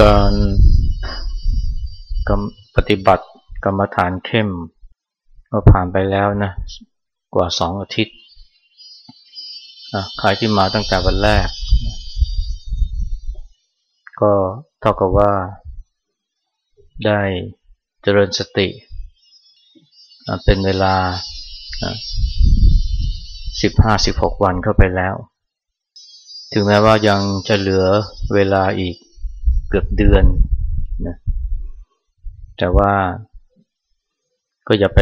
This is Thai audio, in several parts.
การปฏิบัติกรรมฐานเข้ม ก็ผ่านไปแล้วนะกว่าสองอาทิตย์ใครที่มาตั้งแต่วันแรก ก็เท่ากับว่าได้เจริญสติ เป็นเวลา 15-16 วันเข้าไปแล้ว ถึงแม้ว่ายังจะเหลือเวลาอีก เกือบเดือนนะแต่ว่าก็อย่าไป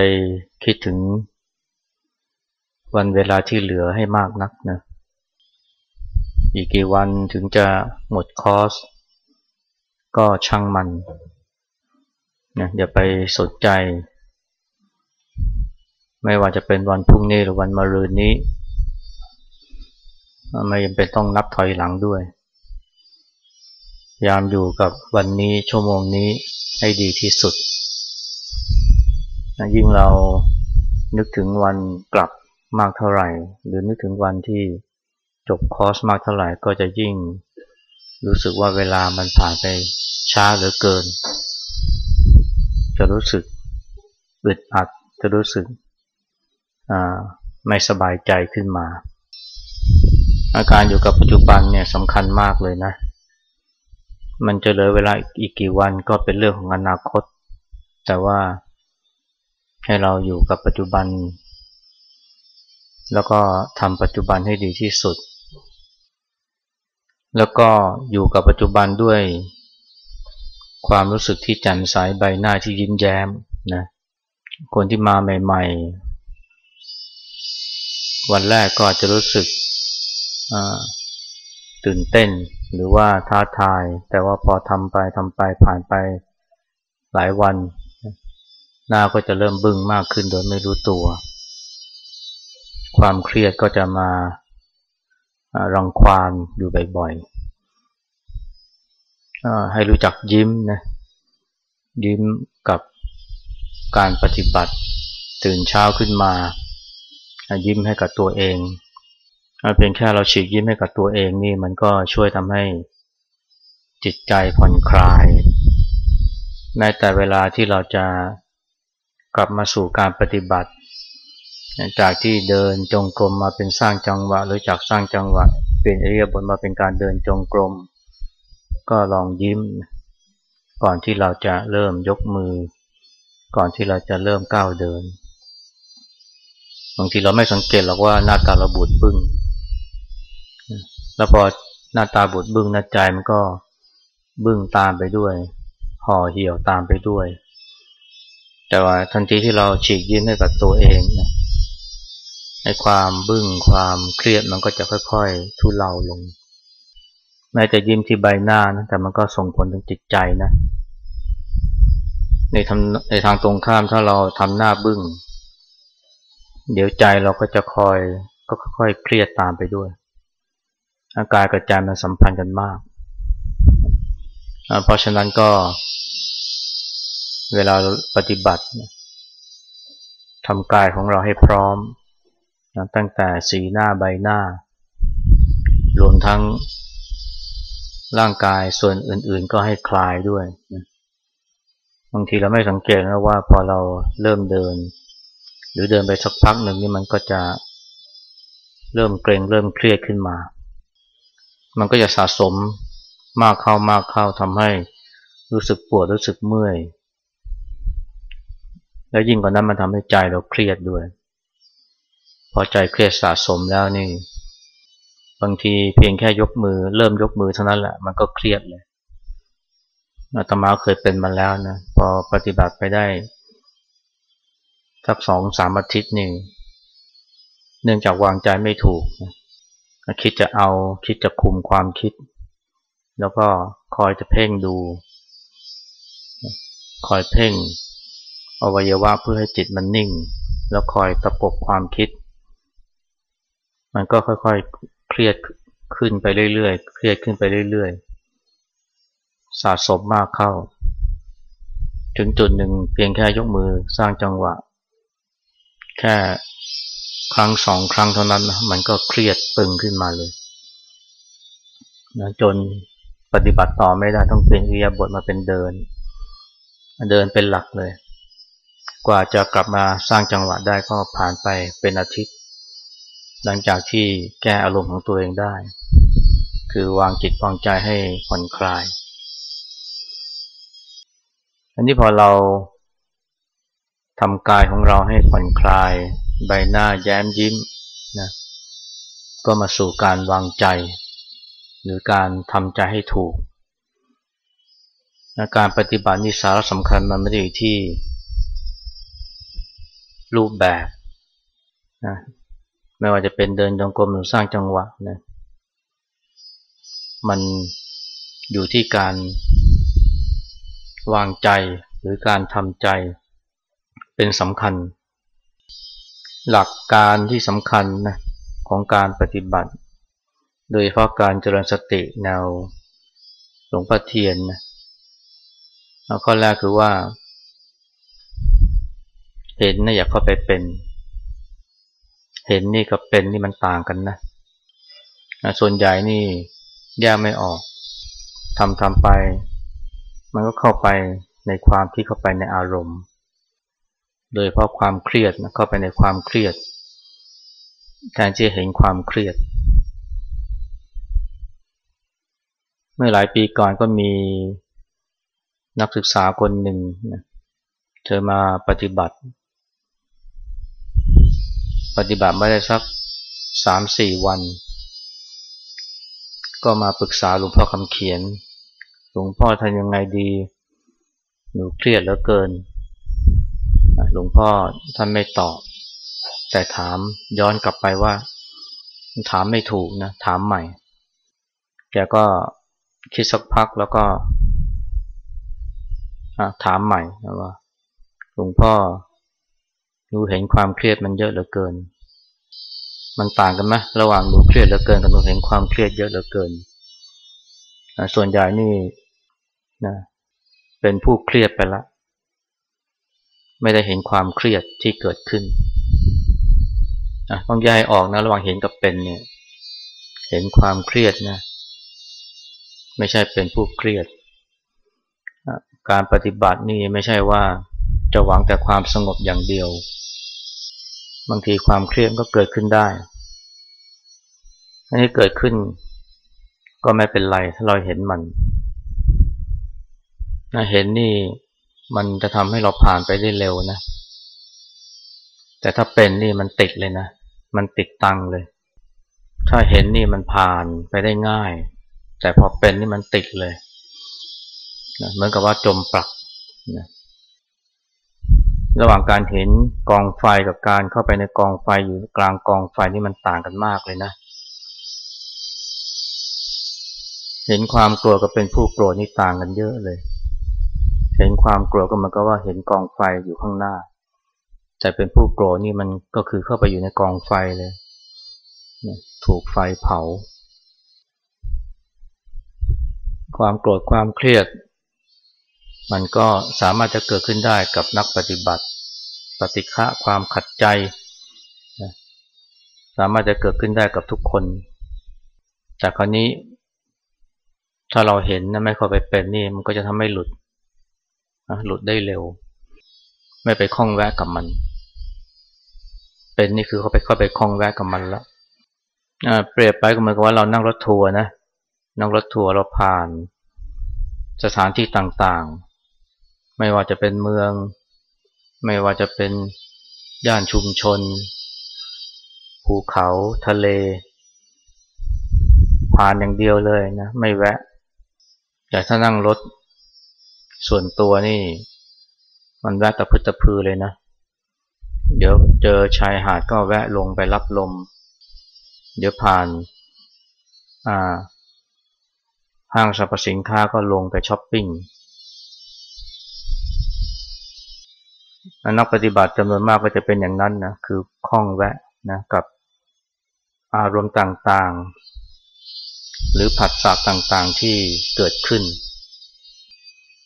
คิดถึงวันเวลาที่เหลือให้มากนักนะ อีกกี่วันถึงจะหมดคอร์ส ก็ช่างมันนะอย่าไปสนใจ ไม่ว่าจะเป็นวันพรุ่งนี้หรือวันมะรืนนี้ ไม่จำเป็นต้องนับถอยหลังด้วย ยามอยู่กับวันนี้ชั่วโมงนี้ให้ดีที่สุด ยิ่งเรานึกถึงวันกลับมากเท่าไหร่ หรือนึกถึงวันที่จบคอร์สมากเท่าไหร่ก็จะยิ่งรู้สึกว่าเวลามันผ่านไปช้าเหลือเกิน จะรู้สึกอึดอัดจะรู้สึกไม่สบายใจขึ้นมา อาการอยู่กับปัจจุบันเนี่ยสำคัญมากเลยนะ มันจะเหลือเวลาอีกกี่วันก็เป็นเรื่องของอนาคต แต่ว่าให้เราอยู่กับปัจจุบัน แล้วก็ทำปัจจุบันให้ดีที่สุด แล้วก็อยู่กับปัจจุบันด้วย ความรู้สึกที่แจ่มใสใบหน้าที่ยิ้มแย้มนะคนที่มาใหม่ ๆ วันแรกก็อาจจะรู้สึกตื่นเต้น หรือว่าท้าทาย แต่ว่าพอทำไปทำไปผ่านไปหลายวัน หน้าก็จะเริ่มบึ้งมากขึ้นโดยไม่รู้ตัว ความเครียดก็จะมารังควานอยู่บ่อยๆให้รู้จักยิ้มนะยิ้มกับการปฏิบัติ ตื่นเช้าขึ้นมา ยิ้มให้กับตัวเอง เพียงแค่เราฉีกยิ้มให้กับตัวเองนี่มันก็ช่วยทำให้จิตใจผ่อนคลายแม้แต่เวลาที่เราจะกลับมาสู่การปฏิบัติ จากที่เดินจงกรมมาเป็นสร้างจังหวะ หรือจากสร้างจังหวะเปลี่ยนอริยบทมาเป็นการเดินจงกรม ก็ลองยิ้ม ก่อนที่เราจะเริ่มยกมือ ก่อนที่เราจะเริ่มก้าวเดิน บางทีเราไม่สังเกตหรอกว่าหน้าตาเราบูดบึ้ง แล้วพอหน้าตาบุดบึ้งหน้าใจมันก็บึ้งตามไปด้วย ห่อเหี่ยวตามไปด้วย แต่ว่าทันทีที่เราฉีกยิ้มให้กับตัวเองนะในความบึ้งความเครียดมันก็จะค่อยๆทุเลาลง แม้จะยิ้มที่ใบหน้านะแต่มันก็ส่งผลถึงจิตใจนะ ในทางในทางตรงข้ามถ้าเราทำหน้าบึ้ง เดี๋ยวใจเราก็จะคอยก็ค่อยๆเครียดตามไปด้วย อากายกับใจมันสัมพันธ์กันมาก เพราะฉะนั้นก็ เวลาปฏิบัติทำกายของเราให้พร้อม ตั้งแต่สีหน้าใบหน้า รวมทั้งร่างกายส่วนอื่น ๆ ก็ให้คลายด้วย บางทีเราไม่สังเกตนะว่าพอเราเริ่มเดิน หรือเดินไปสักพักหนึ่งนี่มันก็จะเริ่มเกรงเริ่มเครียดขึ้นมา มันก็จะสะสมมากเข้ามากเข้าทำให้รู้สึกปวดรู้สึกเมื่อย แล้วยิ่งกว่านั้นมันทำให้ใจเราเครียดด้วย พอใจเครียดสะสมแล้วนี่ บางทีเพียงแค่ยกมือ เริ่มยกมือเท่านั้นแหละมันก็เครียดเลยอาตมาเคยเป็นมาแล้วนะ พอปฏิบัติไปได้สักสองสามอาทิตย์นี่เนื่องจากวางใจไม่ถูกนะ คิดจะเอาคิดจะคุมความคิด แล้วก็คอยจะเพ่งดู คอยเพ่งอวัยวะเพื่อให้จิตมันนิ่ง แล้วคอยตะปบความคิด มันก็ค่อยๆเครียดขึ้นไปเรื่อยๆ เครียดขึ้นไปเรื่อยๆ สะสมมากเข้า ถึงจุดหนึ่งเพียงแค่ยกมือสร้างจังหวะ แค่ ครั้งสองครั้งเท่านั้นนะมันก็เครียดตึงขึ้นมาเลยนะจนปฏิบัติต่อไม่ได้ต้องเป็นอิริยาบถมาเป็นเดิน เดินเป็นหลักเลย กว่าจะกลับมาสร้างจังหวะได้ก็ผ่านไปเป็นอาทิตย์ หลังจากที่แก้อารมณ์ของตัวเองได้ คือวางจิตวางใจให้ผ่อนคลาย อันนี้พอเราทำกายของเราให้ผ่อนคลาย ใบหน้าแย้มยิ้มนะก็มาสู่การวางใจ หรือการทำใจให้ถูกการปฏิบัตินิสาระสำคัญมันไม่ได้อยู่ที่ รูปแบบนะไม่ว่าจะเป็นเดินจงกรมหรือสร้างจังหวะนะมันอยู่ที่การวางใจหรือการทำใจเป็นสำคัญ หลักการที่สำคัญนะของการปฏิบัติ โดยเฉพาะการเจริญสติแนวหลวงพ่อเทียนนะข้อแรกคือว่า เห็นนะอย่าเข้าไปเป็น เห็นนี่กับเป็นนี่มันต่างกันนะส่วนใหญ่นี่แยกไม่ออกทำทำไป มันก็เข้าไปในความที่เข้าไปในอารมณ์ โดยเพราะความเครียดนะเข้าไปในความเครียดแทนที่จะเห็นความเครียด เมื่อหลายปีก่อนก็มีนักศึกษาคนหนึ่งเธอมาปฏิบัติ ปฏิบัติไม่ได้สักสามสี่วัน ก็มาปรึกษาหลวงพ่อคำเขียน หลวงพ่อทำยังไงดี หนูเครียดเหลือเกิน หลวงพ่อท่านไม่ตอบ แต่ถามย้อนกลับไปว่า ถามไม่ถูกนะ ถามใหม่ แกก็คิดสักพักแล้วก็ถามใหม่นะว่า หลวงพ่อหนูเห็นความเครียดมันเยอะเหลือเกิน มันต่างกันไหมระหว่างหนูเครียดเหลือเกินกับหนูเห็นความเครียดเยอะเหลือเกินส่วนใหญ่นี่นะเป็นผู้เครียดไปละ ไม่ได้เห็นความเครียดที่เกิดขึ้นต้องแยกออกนะระหว่างเห็นกับเป็นเนี่ย เห็นความเครียดนะ ไม่ใช่เป็นผู้เครียด การปฏิบัตินี่ไม่ใช่ว่าจะหวังแต่ความสงบอย่างเดียว บางทีความเครียดก็เกิดขึ้นได้อันนี้เกิดขึ้น ก็ไม่เป็นไรถ้าเราเห็นมันเห็นนี่ มันจะทำให้เราผ่านไปได้เร็วนะ แต่ถ้าเป็นนี่มันติดเลยนะ มันติดตังเลย ถ้าเห็นนี่มันผ่านไปได้ง่าย แต่พอเป็นนี่มันติดเลยนะเหมือนกับว่าจมปลักนะระหว่างการเห็นกองไฟกับการเข้าไปในกองไฟอยู่กลางกองไฟนี่มันต่างกันมากเลยนะ เห็นความกลัวกับเป็นผู้โกรธนี่ต่างกันเยอะเลย เห็นความกลัวก็มันก็ว่าเห็นกองไฟอยู่ข้างหน้า แต่เป็นผู้โกรธนี่มันก็คือเข้าไปอยู่ในกองไฟเลย ถูกไฟเผา ความโกรธความเครียด มันก็สามารถจะเกิดขึ้นได้กับนักปฏิบัติ ปฏิฆะความขัดใจ สามารถจะเกิดขึ้นได้กับทุกคน แต่คราวนี้ถ้าเราเห็นนะไม่เข้าไปเป็นนี่มันก็จะทำให้หลุด หลุดได้เร็ว ไม่ไปคล้องแวะกับมัน เป็นนี่คือเขาไปเข้าไปคล้องแวะกับมันแล้วเปรียบไปก็เหมือนกับว่าเรานั่งรถทัวร์นะนั่งรถทัวร์เราผ่านสถานที่ต่างๆ ไม่ว่าจะเป็นเมือง ไม่ว่าจะเป็นย่านชุมชน ภูเขาทะเล ผ่านอย่างเดียวเลยนะ ไม่แวะ แต่ถ้านั่งรถ ส่วนตัวนี่ มันแวะตะพึตะพือเลยนะ เดี๋ยวเจอชายหาดก็แวะลงไปรับลม เดี๋ยวผ่านห้างสรรพสินค้าก็ลงไปช้อปปิ้งนักปฏิบัติจำนวนมากก็จะเป็นอย่างนั้นนะคือคล้องแวะนะกับอารมณ์ต่างๆ หรือผัสสะต่างๆที่เกิดขึ้น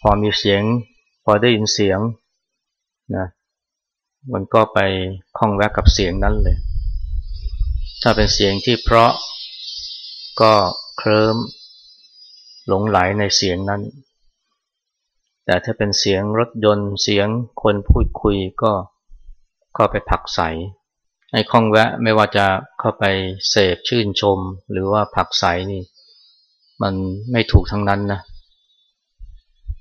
พอมีเสียง พอได้ยินเสียงนะมันก็ไปคล้องแวะกับเสียงนั้นเลย ถ้าเป็นเสียงที่เพราะก็เคลิ้มหลงไหลในเสียงนั้น แต่ถ้าเป็นเสียงรถยนต์เสียงคนพูดคุยก็เข้าไปผักใสไอ้ข้องแวะไม่ว่าจะเข้าไปเสพชื่นชมหรือว่าผักใสนี่ มันไม่ถูกทั้งนั้นนะ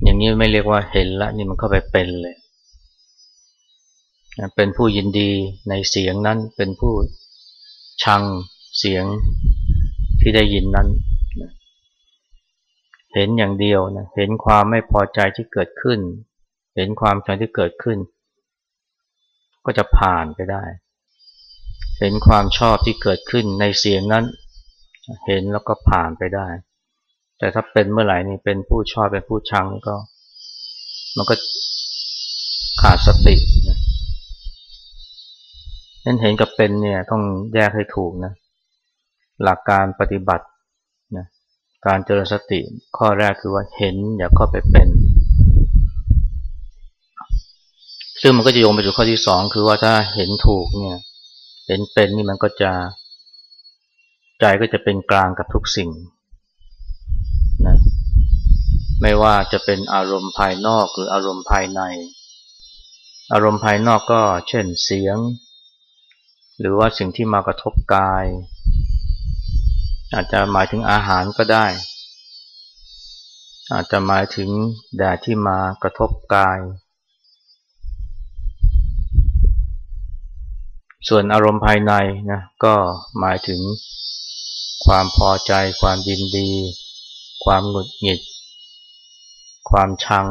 อย่างนี้ไม่เรียกว่าเห็นละนี่มันเข้าไปเป็นเลยเป็นผู้ยินดีในเสียงนั้นเป็นผู้ชังเสียงที่ได้ยินนั้น เห็นอย่างเดียวนะเห็นความไม่พอใจที่เกิดขึ้น เห็นความชังที่เกิดขึ้น ก็จะผ่านไปได้ เห็นความชอบที่เกิดขึ้นในเสียงนั้น เห็นแล้วก็ผ่านไปได้ แต่ถ้าเป็นเมื่อไหร่นี่เป็นผู้ชอบเป็นผู้ชังก็ มันก็ขาดสตินะนั้นเห็นกับเป็นเนี่ยต้องแยกให้ถูกนะ หลักการปฏิบัตินะการเจริญสติข้อแรกคือว่าเห็นอย่าเข้าไปเป็น ซึ่งมันก็จะโยงไปสู่ข้อที่สองคือว่าถ้าเห็นถูกเนี่ย เห็นเป็นนี่มันก็จะ ใจก็จะเป็นกลางกับทุกสิ่ง นะไม่ว่าจะเป็นอารมณ์ภายนอกหรืออารมณ์ภายใน อารมณ์ภายนอกก็เช่นเสียง หรือว่าสิ่งที่มากระทบกาย อาจจะหมายถึงอาหารก็ได้ อาจจะหมายถึงแดดที่มากระทบกาย ส่วนอารมณ์ภายในนะก็หมายถึงความพอใจความยินดี ความหงุดหงิด ความชัง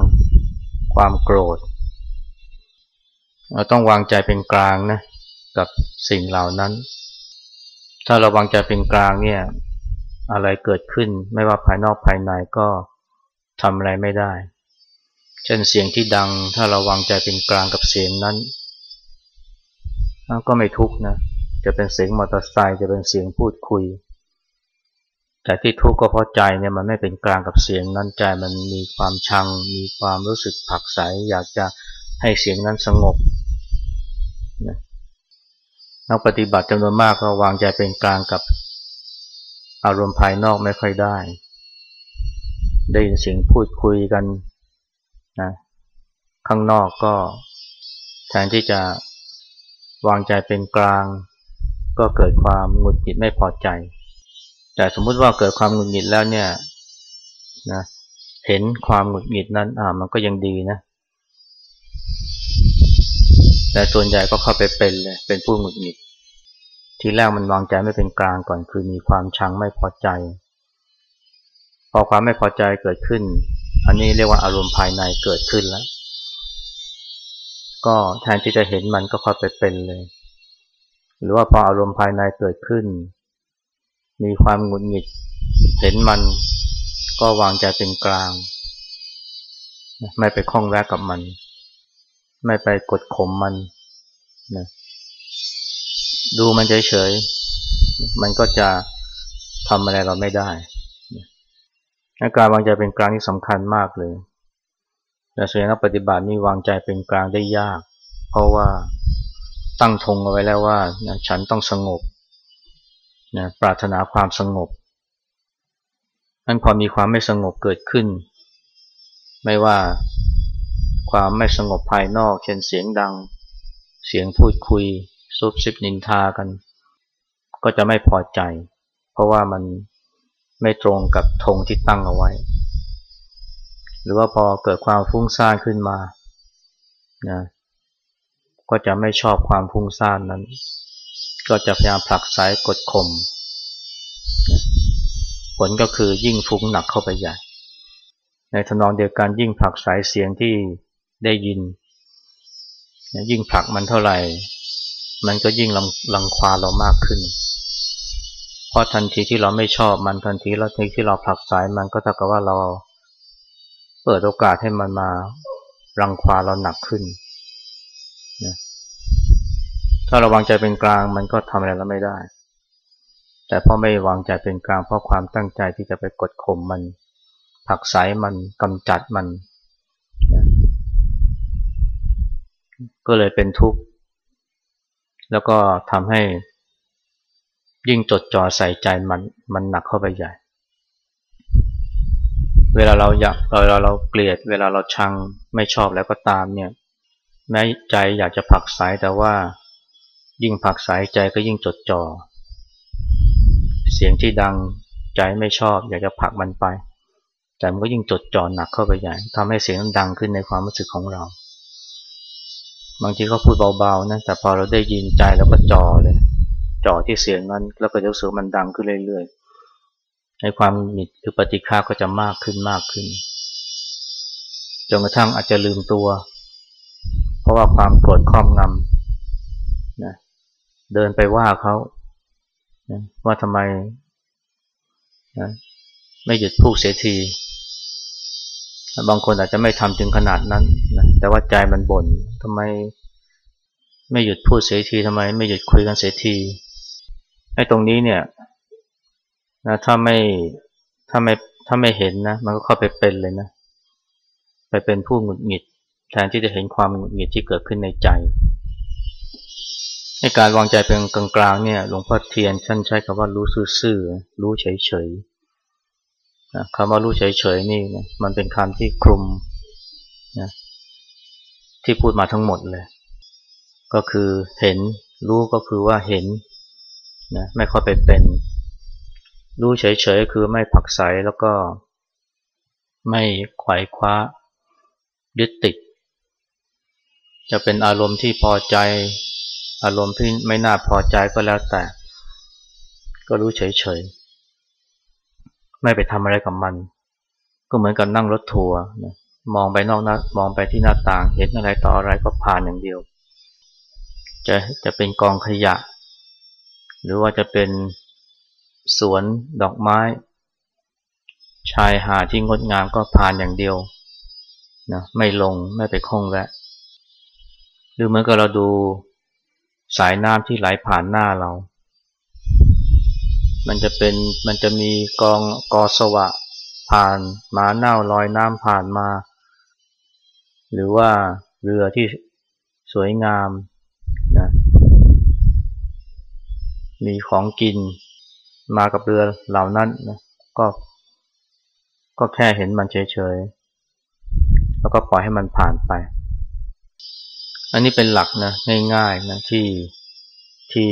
ความโกรธ เราต้องวางใจเป็นกลางนะกับสิ่งเหล่านั้น ถ้าเราวางใจเป็นกลางเนี่ย อะไรเกิดขึ้นไม่ว่าภายนอกภายในก็ทำอะไรไม่ได้ เช่นเสียงที่ดัง ถ้าเราวางใจเป็นกลางกับเสียงนั้น ก็ไม่ทุกนะ จะเป็นเสียงมอเตอร์ไซค์จะเป็นเสียงพูดคุย แต่ที่ทุกข์ก็เพราะใจเนี่ยมันไม่เป็นกลางกับเสียงนั้นใจมันมีความชัง มีความรู้สึกผักใสอยากจะให้เสียงนั้นสงบนะนักปฏิบัติจำนวนมากก็วางใจเป็นกลางกับอารมณ์ภายนอกไม่ค่อยได้ ได้ยินเสียงพูดคุยกันนะข้างนอกก็แทนที่จะวางใจเป็นกลาง ก็เกิดความหงุดหงิดไม่พอใจ แต่สมมุติว่าเกิดความหงุดหงิดแล้วเนี่ยนะเห็นความหงุดหงิดนั้นอ่ามันก็ยังดีนะ แต่ส่วนใหญ่ก็เข้าไปเป็นเลยเป็นผู้หงุดหงิด ทีแรกมันวางใจไม่เป็นกลางก่อนคือมีความชังไม่พอใจ พอความไม่พอใจเกิดขึ้น อันนี้เรียกว่าอารมณ์ภายในเกิดขึ้นแล้ว ก็แทนที่จะเห็นมันก็เข้าไปเป็นเลย หรือว่าพออารมณ์ภายในเกิดขึ้น มีความหงุดหงิด เห็นมันก็วางใจเป็นกลาง ไม่ไปคล้องแวะกับมัน ไม่ไปกดข่มมันนะดูมันเฉยๆ มันก็จะทำอะไรเราไม่ได้การวางใจเป็นกลางนี่สำคัญมากเลยแต่ส่วนนักปฏิบัตินี่วางใจเป็นกลางได้ยาก เพราะว่าตั้งธงเอาไว้แล้วว่าฉันต้องสงบ นะปรารถนาความสงบนั้นพอมีความไม่สงบเกิดขึ้น ไม่ว่าความไม่สงบภายนอก เช่นเสียงดัง เสียงพูดคุยซุบซิบนินทากัน ก็จะไม่พอใจ เพราะว่ามันไม่ตรงกับธงที่ตั้งเอาไว้ หรือว่าพอเกิดความฟุ้งซ่านขึ้นมานะก็จะไม่ชอบความฟุ้งซ่านนั้น ก็จะพยายามผลักไสกดข่มผลก็คือยิ่งฟุ้งหนักเข้าไปใหญ่ ในทนองเดียวกันยิ่งผลักสายเสียงที่ได้ยิน ยิ่งผลักมันเท่าไหร่ มันก็ยิ่งลังลังควาเรามากขึ้น เพราะทันทีที่เราไม่ชอบมันทันทีแล้วทีที่เราผลักสายมันก็เท่ากับว่าเราเปิดโอกาสให้มันมารังควาเราหนักขึ้นนะ ถ้าเราวางใจเป็นกลางมันก็ทำอะไรเราไม่ได้ แต่พอไม่วางใจเป็นกลางเพราะความตั้งใจที่จะไปกดข่มมัน ผักสายมันกำจัดมัน ก็เลยเป็นทุกข์ แล้วก็ทำให้ยิ่งจดจ่อใส่ใจมันมันหนักเข้าไปใหญ่ เวลาเราอยากเวลาเราเกลียด เวลาเราชังไม่ชอบแล้วก็ตามเนี่ย แม้ใจอยากจะผักสายแต่ว่า ยิ่งผักสายใจก็ยิ่งจดจอ่อ เสียงที่ดังใจไม่ชอบ อยากจะผลักมันไป แต่มันก็ยิ่งจดจ่อหนักเข้าไปใหญ่ทำให้เสียงนั้นดังขึ้นในความรู้สึกของเรา บางทีก็พูดเบาๆนะแต่พอเราได้ยินใจเราก็จ่อเลยจ่อที่เสียงนั้นแล้วก็จะรู้สึกมันดังขึ้นเรื่อยๆในความหงิดหรือปฏิฆาก็จะมากขึ้นมากขึ้นจนกระทั่งอาจจะลืมตัว เพราะว่าความโกรธครอบงำนะ เดินไปว่าเขาว่าทำไมนะไม่หยุดพูดเสียที บางคนอาจจะไม่ทำถึงขนาดนั้นนะแต่ว่าใจมันบน่นทำไมไม่หยุดพูดเสียทีทำไม ไม่หยุดคุยกันเสียทีไอ้ตรงนี้เนี่ยนะถ้าไม่ถ้าไม่ถ้าไม่เห็นนะ มันก็เข้าไปเป็นเลยนะ ไปเป็นผู้หงุดหงิด แทนที่จะเห็นความหงุดหงิดที่เกิดขึ้นในใจ ในการวางใจเป็นกลางๆเนี่ยหลวงพ่อเทียนท่านใช้คำว่ารู้ซื่อๆรู้เฉยๆนะคำว่ารู้เฉยๆนี่นะมันเป็นคำที่คลุมนะที่พูดมาทั้งหมดเลย ก็คือเห็นรู้ก็คือว่าเห็นนะไม่ค่อยไปเป็น รู้เฉยๆคือไม่ผักใสแล้วก็ไม่ไขว่คว้ายึดติด จะเป็นอารมณ์ที่พอใจ อารมณ์ที่ไม่น่าพอใจก็แล้วแต่ ก็รู้เฉยๆ ไม่ไปทำอะไรกับมัน ก็เหมือนกับนั่งรถทัวร์มองไปนอกนะมองไปที่หน้าต่างเห็นอะไรต่ออะไรก็ผ่านอย่างเดียว จะจะเป็นกองขยะ หรือว่าจะเป็นสวนดอกไม้ ชายหาดที่งดงามก็ผ่านอย่างเดียวนะไม่ลงไม่ไปคงแวะ หรือเหมือนกับเราดู สายน้ำที่ไหลผ่านหน้าเรา มันจะเป็นมันจะมีกองกอสวะ ผ่านมาเน่าลอยน้ำผ่านมา หรือว่าเรือที่สวยงามนะมีของกินมากับเรือเหล่านั้นนะก็ก็แค่เห็นมันเฉยๆ แล้วก็ปล่อยให้มันผ่านไป อันนี้เป็นหลักนะง่ายๆนะที่ที่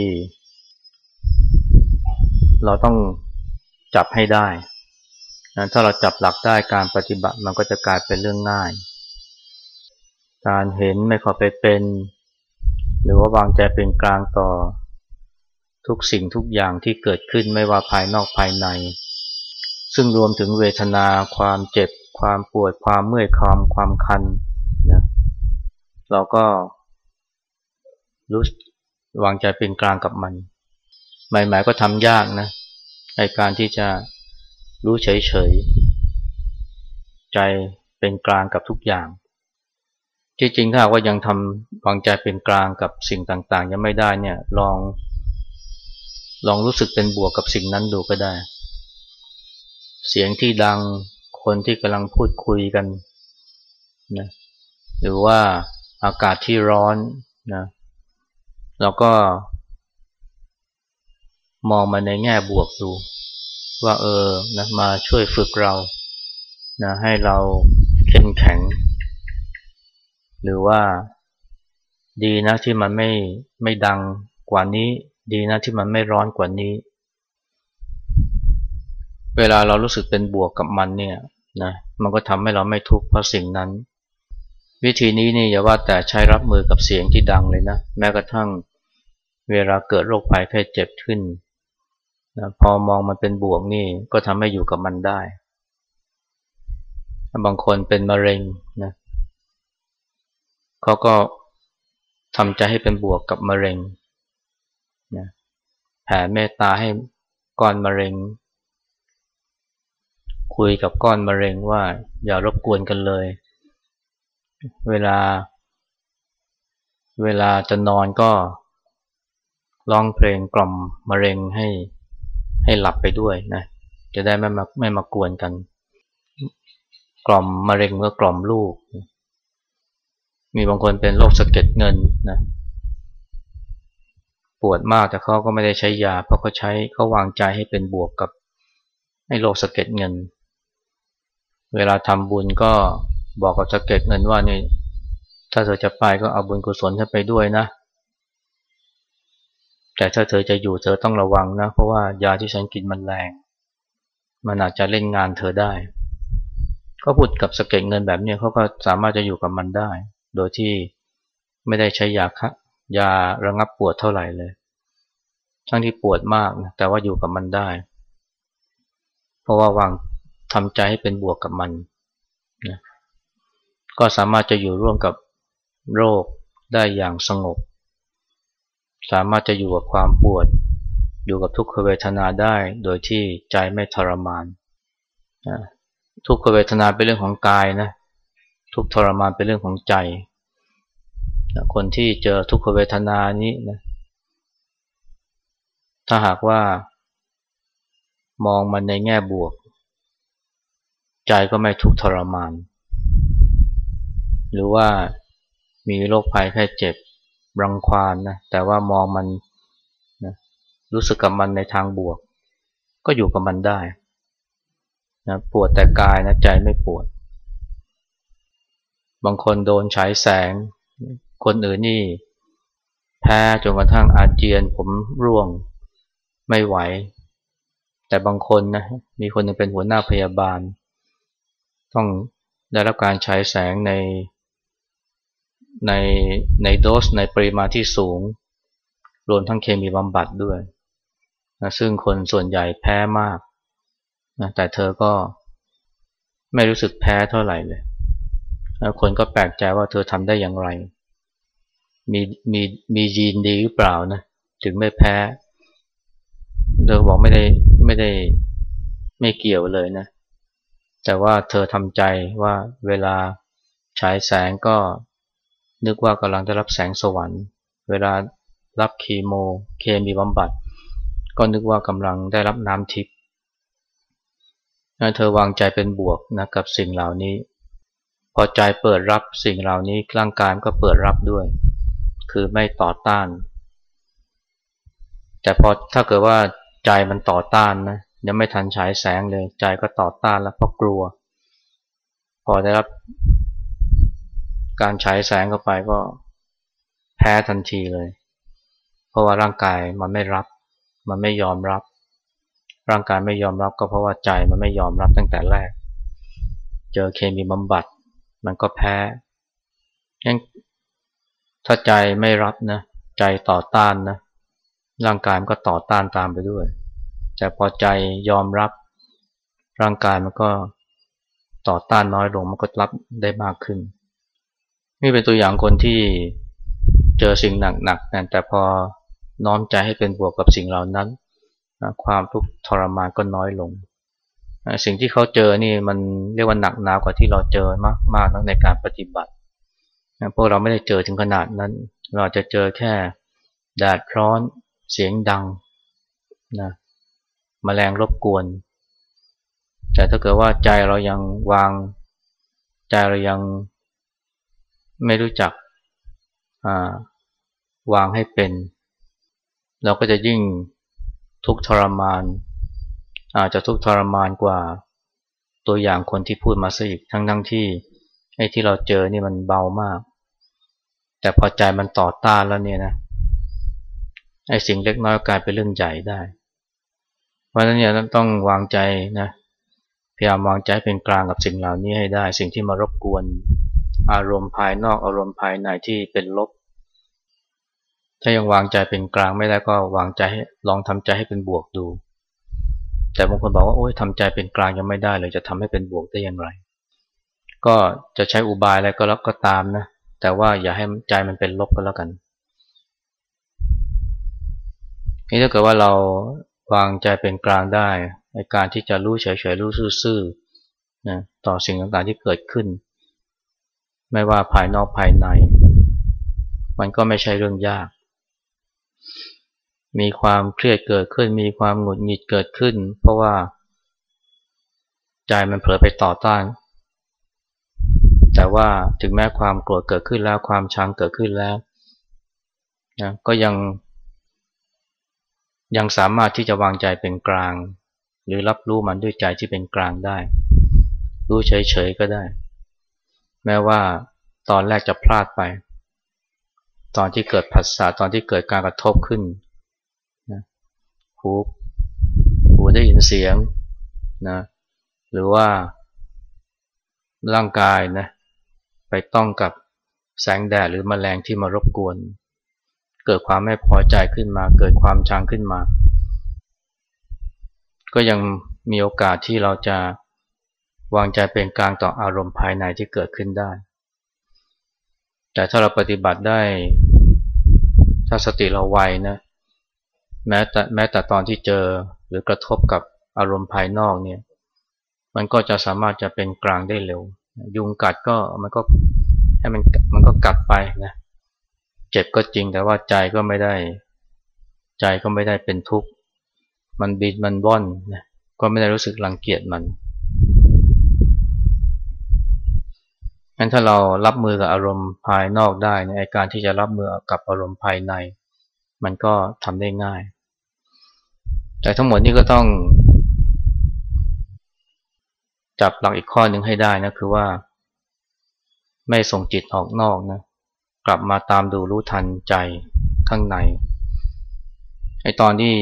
เราต้องจับให้ได้นะถ้าเราจับหลักได้การปฏิบัติมันก็จะกลายเป็นเรื่องง่าย การเห็นไม่ขอไปเป็น หรือว่าวางใจเป็นกลางต่อ ทุกสิ่งทุกอย่างที่เกิดขึ้นไม่ว่าภายนอกภายใน ซึ่งรวมถึงเวทนาความเจ็บ ความปวดความเมื่อยความความคัน เราก็รู้วางใจเป็นกลางกับมัน ใหม่ๆก็ทำยากนะในการที่จะรู้เฉยๆ ใจเป็นกลางกับทุกอย่างจริงๆถ้าว่ายังทำวางใจเป็นกลางกับสิ่งต่างๆ ยังไม่ได้เนี่ยลอง ลองรู้สึกเป็นบวกกับสิ่งนั้นดูก็ได้ เสียงที่ดังคนที่กำลังพูดคุยกันนะหรือว่า อากาศที่ร้อนนะเราก็ มองมาในแง่บวกดู ว่าเออนะมาช่วยฝึกเรานะให้เราเข้มแข็ง หรือว่าดีนะที่มันไม่ไม่ดังกว่านี้ ดีนะที่มันไม่ร้อนกว่านี้ เวลาเรารู้สึกเป็นบวกกับมันเนี่ยนะมันก็ทำให้เราไม่ทุกข์เพราะสิ่งนั้น วิธีนี้นี่อย่าว่าแต่ใช้รับมือกับเสียงที่ดังเลยนะ แม้กระทั่งเวลาเกิดโรคภัยแค่เจ็บขึ้นนะพอมองมันเป็นบวกนี่ก็ทำให้อยู่กับมันได้ บางคนเป็นมะเร็งนะเขาก็ทำใจให้เป็นบวกกับมะเร็งนะแผ่เมตตาให้ก้อนมะเร็ง คุยกับก้อนมะเร็งว่าอย่ารบกวนกันเลย เวลา เวลาจะนอนก็ร้องเพลงกล่อมมะเร็งให้ให้หลับไปด้วยนะจะได้ไม่มาไม่มากวนกัน กล่อมมะเร็งเมื่อกล่อมลูก มีบางคนเป็นโรคสะเก็ดเงินนะปวดมากแต่เขาก็ไม่ได้ใช้ยา เพราะเขาใช้เขาวางใจให้เป็นบวกกับให้โรคสะเก็ดเงิน เวลาทำบุญก็ บอกกับสะเก็ดเงินว่านี่ถ้าเธอจะไปก็เอาบุญกุศลฉันไปด้วยนะ แต่ถ้าเธอจะอยู่เธอต้องระวังนะ เพราะว่ายาที่ฉันกินมันแรง มันอาจจะเล่นงานเธอได้ ก็พูดกับสะเก็ดเงินแบบนี้เขาก็สามารถจะอยู่กับมันได้ โดยที่ไม่ได้ใช้ยาคะยาระงับปวดเท่าไหร่เลย ทั้งที่ปวดมากนะแต่ว่าอยู่กับมันได้ เพราะว่าวางทำใจให้เป็นบวกกับมันนะ ก็สามารถจะอยู่ร่วมกับโรคได้อย่างสงบ สามารถจะอยู่กับความปวด อยู่กับทุกขเวทนาได้โดยที่ใจไม่ทรมานนะทุกขเวทนาเป็นเรื่องของกายนะ ทุกทรมานเป็นเรื่องของใจนะคนที่เจอทุกขเวทนานี้นะ ถ้าหากว่ามองมันในแง่บวก ใจก็ไม่ทุกทรมาน หรือว่ามีโรคภัยแค่เจ็บรังควานนะแต่ว่ามองมันนะรู้สึกกับมันในทางบวก ก็อยู่กับมันได้นะปวดแต่กายนะใจไม่ปวด บางคนโดนฉายแสง คนอื่นนี่แพ้จนกระทั่งอาเจียนผมร่วงไม่ไหว แต่บางคนนะมีคนนึงเป็นหัวหน้าพยาบาล ต้องได้รับการฉายแสงใน ในในโดสในปริมาณที่สูง รวมทั้งเคมีบำบัดด้วยนะซึ่งคนส่วนใหญ่แพ้มากนะแต่เธอก็ไม่รู้สึกแพ้เท่าไหร่เลยนะคนก็แปลกใจว่าเธอทำได้อย่างไร มีมีมียีนดีหรือเปล่านะถึงไม่แพ้ เธอบอกไม่ได้ไม่ได้ไม่เกี่ยวเลยนะ แต่ว่าเธอทำใจว่าเวลาฉายแสงก็ นึกว่ากำลังได้รับแสงสวรรค์ เวลารับคีโม เคมีบำบัด ก็นึกว่ากำลังได้รับน้ำทิพย์เธอวางใจเป็นบวกนะกับสิ่งเหล่านี้ พอใจเปิดรับสิ่งเหล่านี้ร่างกายก็เปิดรับด้วย คือไม่ต่อต้าน แต่พอถ้าเกิดว่าใจมันต่อต้านนะยังไม่ทันฉายแสงเลยใจก็ต่อต้านแล้วเพราะกลัว พอได้รับ การฉายแสงเข้าไปก็แพ้ทันทีเลย เพราะว่าร่างกายมันไม่รับ มันไม่ยอมรับ ร่างกายไม่ยอมรับก็เพราะว่าใจมันไม่ยอมรับตั้งแต่แรก เจอเคมีบำบัด มันก็แพ้ยังถ้าใจไม่รับนะ ใจต่อต้านนะ ร่างกายมันก็ต่อต้านตามไปด้วย แต่พอใจยอมรับ ร่างกายมันก็ต่อต้านน้อยลง มันก็รับได้มากขึ้น นี่เป็นตัวอย่างคนที่เจอสิ่งหนักๆแต่พอน้อมใจให้เป็นบวกกับสิ่งเหล่านั้น ความทุกข์ทรมานก็น้อยลง สิ่งที่เขาเจอนี่มันเรียกว่าหนักหนากว่าที่เราเจอมากมากในการปฏิบัติพวกเราไม่ได้เจอถึงขนาดนั้น เราจะเจอแค่แดดร้อนเสียงดังนะมแมลงรบกวน แต่ถ้าเกิดว่าใจเรายังวาง ใจเรายัง ไม่รู้จักวางให้เป็น เราก็จะยิ่งทุกทรมาน อาจจะทุกทรมานกว่าตัวอย่างคนที่พูดมาซะอีกทั้งทั้งที่ไอ้ที่เราเจอนี่มันเบามาก แต่พอใจมันต่อต้านแล้วเนี่ยนะไอ้สิ่งเล็กน้อยกลายเป็นเรื่องใหญ่ได้เพราะฉะนั้นเนี่ยต้องวางใจนะพยายามวางใจเป็นกลางกับสิ่งเหล่านี้ให้ได้ สิ่งที่มารบกวน อารมณ์ภายนอกอารมณ์ภายในที่เป็นลบ ถ้ายังวางใจเป็นกลางไม่ได้ก็วางใจให้ลองทำใจให้เป็นบวกดู แต่บางคนบอกว่าโอ้ยทำใจเป็นกลางยังไม่ได้เลยจะทำให้เป็นบวกได้อย่างไร ก็จะใช้อุบายอะไรก็แล้วก็ตามนะ แต่ว่าอย่าให้ใจมันเป็นลบก็แล้วกันนี่ถ้าเกิดว่าเราวางใจเป็นกลางได้ในการที่จะรู้เฉยๆรู้ซื่อๆนะต่อสิ่งต่างๆที่เกิดขึ้น ไม่ว่าภายนอกภายใน มันก็ไม่ใช่เรื่องยาก มีความเครียดเกิดขึ้น มีความหงุดหงิดเกิดขึ้น เพราะว่าใจมันเผลอไปต่อต้าน แต่ว่าถึงแม้ความโกรธเกิดขึ้นแล้วความชังเกิดขึ้นแล้วนะก็ยัง ยังสามารถที่จะวางใจเป็นกลาง หรือรับรู้มันด้วยใจที่เป็นกลางได้ รู้เฉยๆก็ได้ แม้ว่าตอนแรกจะพลาดไป ตอนที่เกิดผัสสะตอนที่เกิดการกระทบขึ้นนะหูหูได้ยินเสียงนะหรือว่าร่างกายนะไปต้องกับแสงแดดหรือมแมลงที่มารบกวน เกิดความไม่พอใจขึ้นมา เกิดความชังขึ้นมา ก็ยังมีโอกาสที่เราจะ วางใจเป็นกลางต่ออารมณ์ภายในที่เกิดขึ้นได้ แต่ถ้าเราปฏิบัติได้ ถ้าสติเราไวนะ แม้แต่แม้แต่ตอนที่เจอหรือกระทบกับอารมณ์ภายนอกเนี่ย มันก็จะสามารถจะเป็นกลางได้เร็ว ยุงกัดก็มันก็ให้มันมันก็กัดไปนะ เจ็บก็จริงแต่ว่าใจก็ไม่ได้ ใจก็ไม่ได้เป็นทุกข์ มันบินมันว่อนนะ ก็ไม่ได้รู้สึกรังเกียจมัน งั้นถ้าเรารับมือกับอารมณ์ภายนอกได้ในการที่จะรับมือกับอารมณ์ภายใน มันก็ทำได้ง่าย แต่ทั้งหมดนี้ก็ต้อง จับหลักอีกข้อหนึ่งให้ได้นะคือว่า ไม่ส่งจิตออกนอกนะกลับมาตามดูรู้ทันใจข้างในไอตอนที่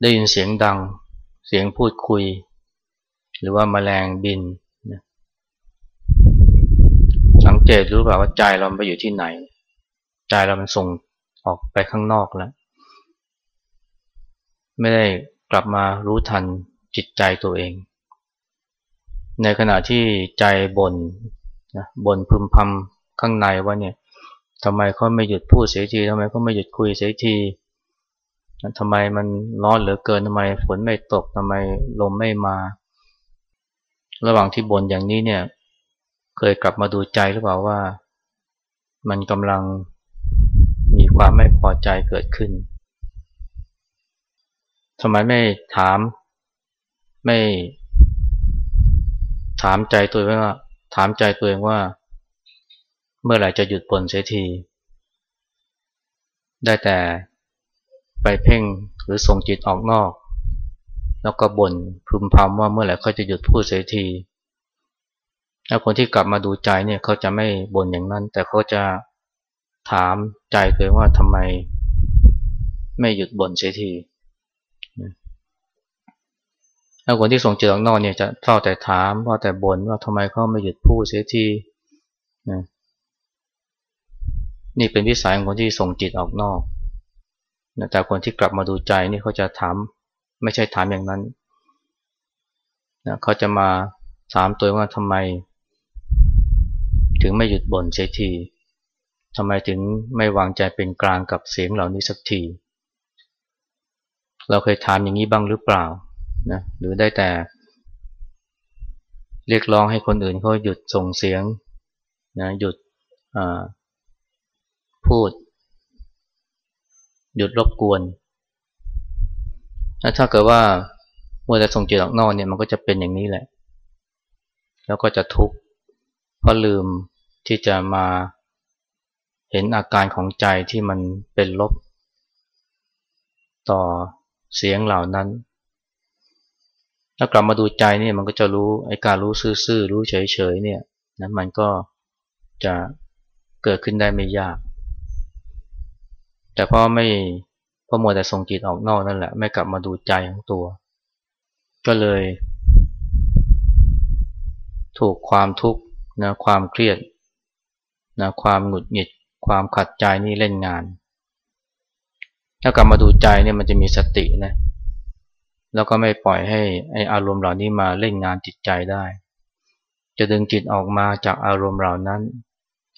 ได้ยินเสียงดัง เสียงพูดคุย หรือว่ามาแมลงบิน สังเกตรู้เปล่าว่าใจเราไปอยู่ที่ไหน ใจเรามันส่งออกไปข้างนอกแล้ว ไม่ได้กลับมารู้ทันจิตใจตัวเอง ในขณะที่ใจบนนะบนพึมพำข้างในว่าเนี่ยทำไมเขาไม่หยุดพูดเสียทีทำไมเขาไม่หยุดคุยเสียทีทำไมมันร้อนเหลือเกินทำไมฝนไม่ตกทำไมลมไม่มา ระหว่างที่บนอย่างนี้เนี่ย เคยกลับมาดูใจหรือเปล่าว่า มันกำลังมีความไม่พอใจเกิดขึ้นทำไมไม่ถาม ไม่ ถามใจตัวเองว่า ถามใจตัวเองว่า เมื่อไหร่จะหยุดปนเสียที ได้แต่ไปเพ่งหรือส่งจิตออกนอก แล้วก็บ่นพึมพำว่าเมื่อไหร่เขาจะหยุดพูดเสียที แล้วคนที่กลับมาดูใจเนี่ยเขาจะไม่บ่นอย่างนั้น แต่เขาจะถามใจตัวเองว่าทำไมไม่หยุดบ่นเสียทีแล้วคนที่ส่งจิตออกนอกเนี่ยจะเฝ้าแต่ถามว่าแต่บ่นว่าทำไมเขาไม่หยุดพูดเสียทีนี่เป็นวิสัยของคนที่ส่งจิตออกนอกแต่คนที่กลับมาดูใจนี่เขาจะถามไม่ใช่ถามอย่างนั้นเขาจะมาถามตัวว่าทำไม ถึงไม่หยุดบ่นเสียทีทำไมถึงไม่วางใจเป็นกลางกับเสียงเหล่านี้สักที เราเคยถามอย่างนี้บ้างหรือเปล่านะหรือได้แต่ เรียกร้องให้คนอื่นเขาหยุดส่งเสียงนะหยุดพูด หยุดรบกวนถ้าเกิดว่าเมื่อจะส่งจิตออกนอกเนี่ยมันก็จะเป็นอย่างนี้แหละ แล้วก็จะทุกข์ เพราะลืมที่จะมาเห็นอาการของใจที่มันเป็นลบ ต่อเสียงเหล่านั้น ถ้ากลับมาดูใจเนี่ยมันก็จะรู้ไอ้การรู้ซื่อๆรู้เฉยๆเนี่ยนะมันก็จะเกิดขึ้นได้ไม่ยาก แต่พอไม่พอมัวแต่ส่งจิตออกนอกนั่นแหละไม่กลับมาดูใจของตัว ก็เลย ถูกความทุกข์ นะความเครียดนะความหงุดหงิด ความขัดใจนี่เล่นงาน ถ้ากลับมาดูใจเนี่ยมันจะมีสตินะแล้วก็ไม่ปล่อยให้ไออารมณ์เหล่านี้มาเล่นงานจิตใจได้ จะดึงจิตออกมาจากอารมณ์เหล่านั้น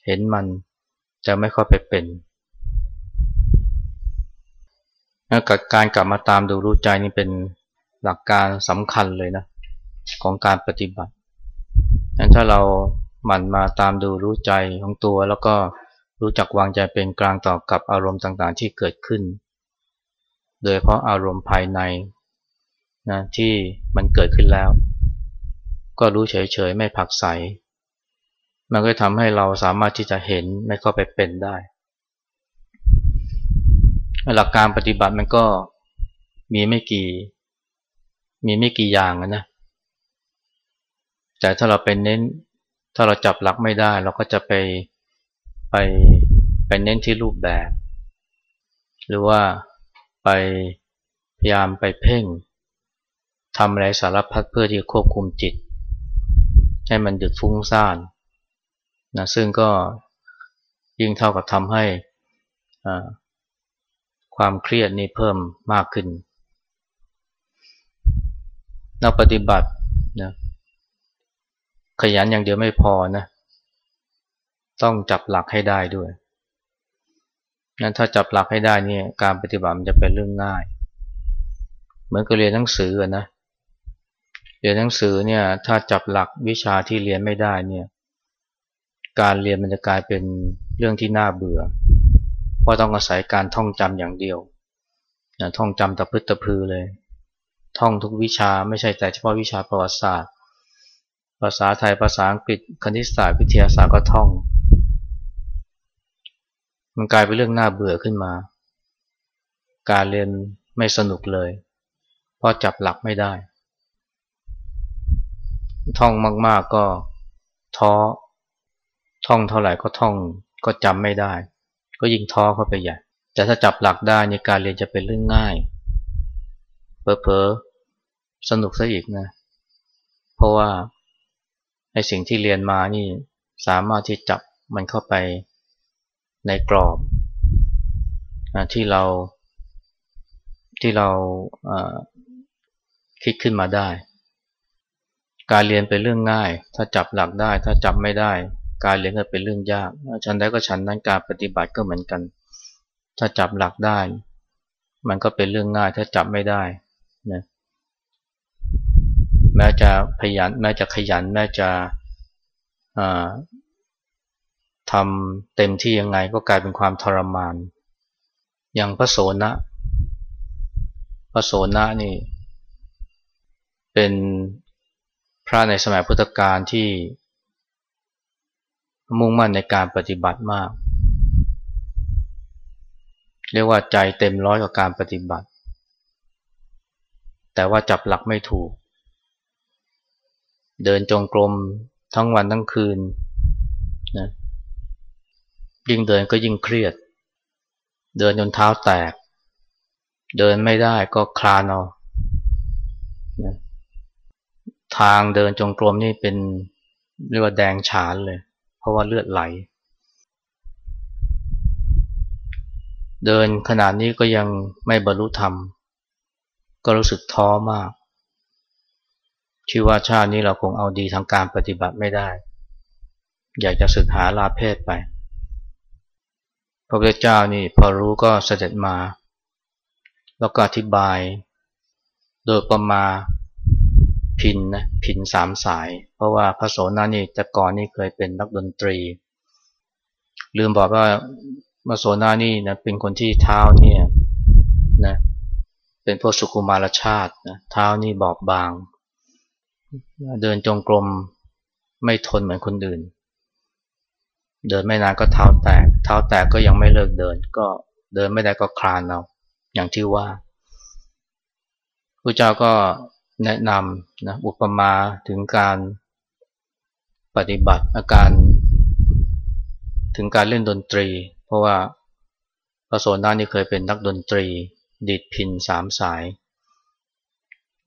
เห็นมันจะไม่ค่อยไปเป็นกับการกลับมาตามดูรู้ใจนี่เป็นหลักการสำคัญเลยนะของการปฏิบัติถ้าเรา หมั่นมาตามดูรู้ใจของตัว แล้วก็รู้จักวางใจเป็นกลางต่อกับอารมณ์ต่างๆ ที่เกิดขึ้น โดยเพราะอารมณ์ภายในนะที่มันเกิดขึ้นแล้ว ก็รู้เฉยๆ ไม่ผักใส มันก็ทำให้เราสามารถที่จะเห็นไม่เข้าไปเป็นได้ หลักการปฏิบัติมันก็มีไม่กี่ มีไม่กี่อย่างนะแต่ถ้าเราไปเน้น ถ้าเราจับหลักไม่ได้เราก็จะไปไปไปเน้นที่รูปแบบ หรือว่าไปพยายามไปเพ่งทำอะไรสารพัดเพื่อที่จะควบคุมจิต ให้มันหยุดฟุ้งซ่านนะซึ่งก็ยิ่งเท่ากับทำให้ความเครียดนี่เพิ่มมากขึ้นนักปฏิบัติ ขยันอย่างเดียวไม่พอนะ ต้องจับหลักให้ได้ด้วยนั้นถ้าจับหลักให้ได้นี่การปฏิบัติมันจะเป็นเรื่องง่าย เหมือนกับเรียนหนังสือนะเรียนหนังสือเนี่ยถ้าจับหลักวิชาที่เรียนไม่ได้เนี่ยการเรียนมันจะกลายเป็นเรื่องที่น่าเบื่อ เพราะต้องอาศัยการท่องจำอย่างเดียวนะท่องจำตะพึดตะพือเลย ท่องทุกวิชาไม่ใช่แต่เฉพาะวิชาประวัติศาสตร์ ภาษาไทยภาษาอังกฤษคณิตศาสตร์วิทยาศาสตร์ก็ท่อง มันกลายเป็นเรื่องน่าเบื่อขึ้นมา การเรียนไม่สนุกเลย เพราะจับหลักไม่ได้ ท่องมากๆก็ท้อ ท่องเท่าไหร่ก็ท่องก็จำไม่ได้ ก็ยิ่งท้อเข้าไปใหญ่ แต่ถ้าจับหลักได้ในการเรียนจะเป็นเรื่องง่ายเพอๆสนุกซะอีกนะ เพราะว่า ไอ้สิ่งที่เรียนมานี่สามารถที่จับมันเข้าไปในกรอบที่เราที่เราคิดขึ้นมาได้ การเรียนเป็นเรื่องง่าย ถ้าจับหลักได้ ถ้าจับไม่ได้ การเรียนก็เป็นเรื่องยากฉันได้ก็ฉันนั้นการปฏิบัติก็เหมือนกัน ถ้าจับหลักได้ มันก็เป็นเรื่องง่าย ถ้าจับไม่ได้นะ แม้จะพยันแม้จะขยัน แม้จะทำเต็มที่ยังไงก็กลายเป็นความทรมาน อย่างพระโสนะพระโสนะนี่ เป็นพระในสมัยพุทธกาลที่มุ่งมั่นในการปฏิบัติมาก เรียกว่าใจเต็มร้อยกับการปฏิบัติ แต่ว่าจับหลักไม่ถูก เดินจงกรมทั้งวันทั้งคืนนะยิ่งเดินก็ยิ่งเครียด เดินจนเท้าแตก เดินไม่ได้ก็คลานเอานะทางเดินจงกรมนี่เป็นเรียกว่าแดงฉานเลย เพราะว่าเลือดไหล เดินขนาดนี้ก็ยังไม่บรรลุธรรม ก็รู้สึกท้อมาก ชื่อว่าชาตินี้เราคงเอาดีทางการปฏิบัติไม่ได้ อยากจะศึกหาลาเพศไปพระพุทธเจ้านี่พอรู้ก็เสด็จมา แล้วก็อธิบาย โดยประมาพินนะพินสามสาย เพราะว่าพระโสนานี่แต่ก่อนนี่เคยเป็นนักดนตรี ลืมบอกว่าพระโสนานี่นะเป็นคนที่เท้าเนี่ยนะเป็นพวกสุกุมารชาตินะเท้านี่บอบบาง เดินจงกรมไม่ทนเหมือนคนอื่น เดินไม่นานก็เท้าแตก เท้าแตกก็ยังไม่เลิกเดิน ก็เดินไม่ได้ก็คลานเอาอย่างที่ว่าพระเจ้าก็แนะนำนะอุปมาถึงการปฏิบัติอาการ ถึงการเล่นดนตรี เพราะว่าพระโสดานี่เคยเป็นนักดนตรีดีดพินสามสาย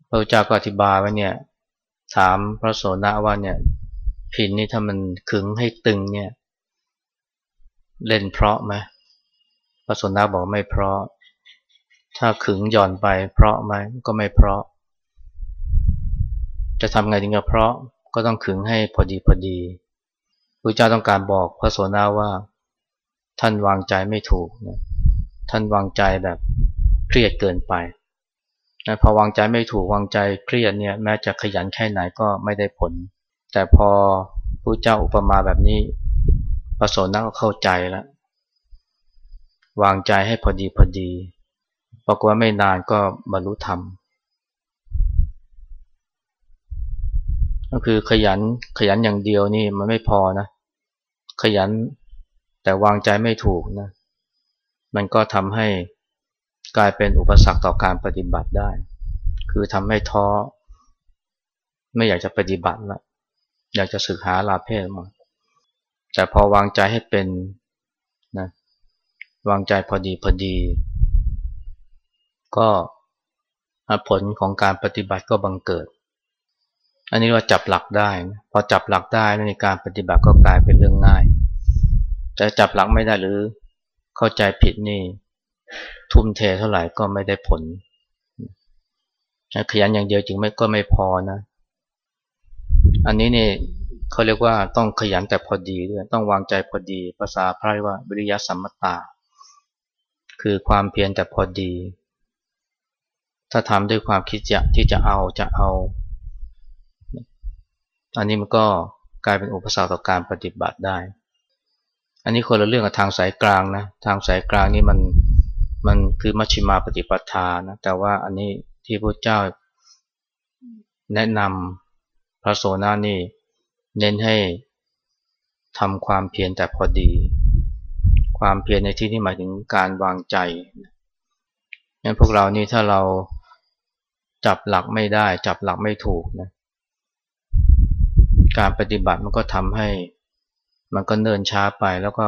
พระเจ้าก็อธิบายว่าเนี่ย ถามพระโสดาว่าเนี่ยพินนี่ถ้ามันขึงให้ตึงเนี่ย เล่นเพราะไหมพระโสดาบอกไม่เพราะ ถ้าขึงหย่อนไปเพราะไหมก็ไม่เพราะ จะทำไงถึงจะเพราะก็ต้องขึงให้พอดีพอดีพระเจ้าต้องการบอกพระโสนาว่า ท่านวางใจไม่ถูกนะท่านวางใจแบบเครียดเกินไป นะพอวางใจไม่ถูกวางใจเครียดเนี่ยแม้จะขยันแค่ไหนก็ไม่ได้ผล แต่พอพระเจ้าอุปมาแบบนี้พระโสนาก็เข้าใจแล้ววางใจให้พอดีพอดีปรากฏว่าไม่นานก็บรรลุธรรม ก็คือขยันขยันอย่างเดียวนี่มันไม่พอนะขยันแต่วางใจไม่ถูกนะมันก็ทำให้ กลายเป็นอุปสรรคต่อการปฏิบัติได้ คือทำให้ท้อ ไม่อยากจะปฏิบัติละอยากจะศึกหาลาเพศมาแต่พอวางใจให้เป็นนะวางใจพอดีพอดี ก็ผลของการปฏิบัติก็บังเกิด อันนี้ว่าจับหลักได้นะพอจับหลักได้ในการปฏิบัติก็กลายเป็นเรื่องง่าย แต่จับหลักไม่ได้หรือเข้าใจผิดนี่ ทุ่มเทเท่าไหร่ก็ไม่ได้ผล ขยันอย่างเดียวจริงไม่ก็ไม่พอนะ อันนี้เนี่ยเขาเรียกว่าต้องขยันแต่พอดีด้วยต้องวางใจพอดี ภาษาพระเรียกว่าวิริยะสัมมตา คือความเพียรแต่พอดี ถ้าทำด้วยความคิดจะที่จะเอาจะเอา อันนี้มันก็กลายเป็นอุปสรรคต่อการปฏิบัติได้ อันนี้คนละเรื่องกับทางสายกลางนะ ทางสายกลางนี่มัน มันคือมัชฌิมาปฏิปทานะแต่ว่าอันนี้ที่พระเจ้าแนะนำพระโสนานี่เน้นให้ทำความเพียรแต่พอดี ความเพียรในที่นี้หมายถึงการวางใจงั้นพวกเรานี่ถ้าเราจับหลักไม่ได้ จับหลักไม่ถูกนะการปฏิบัติมันก็ทำให้มันก็เนินช้าไปแล้วก็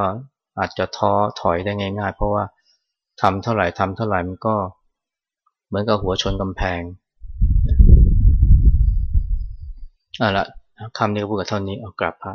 อาจจะท้อถอยได้ง่าย ๆ เพราะว่า ทำเท่าไหร่ทำเท่าไหร่มันก็เหมือนกับหัวชนกำแพงอะละคำนี้ก็พูดกับเท่านี้เอากลับพระ